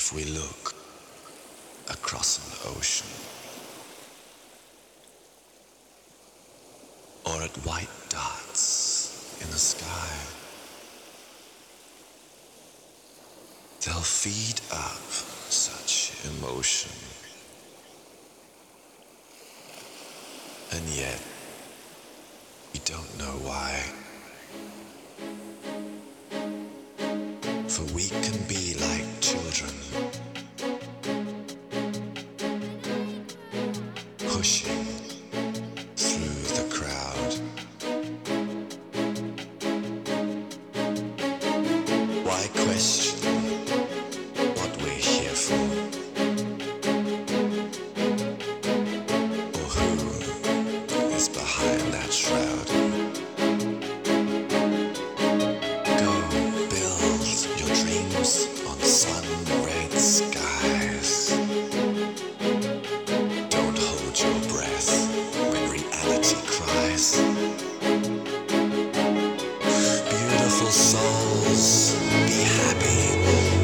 if we look across an ocean or at white dots in the sky. They'll feed up such emotion. And yet, we don't know why. For we can be like children, pushing through the crowd. Why question beautiful souls, be happy.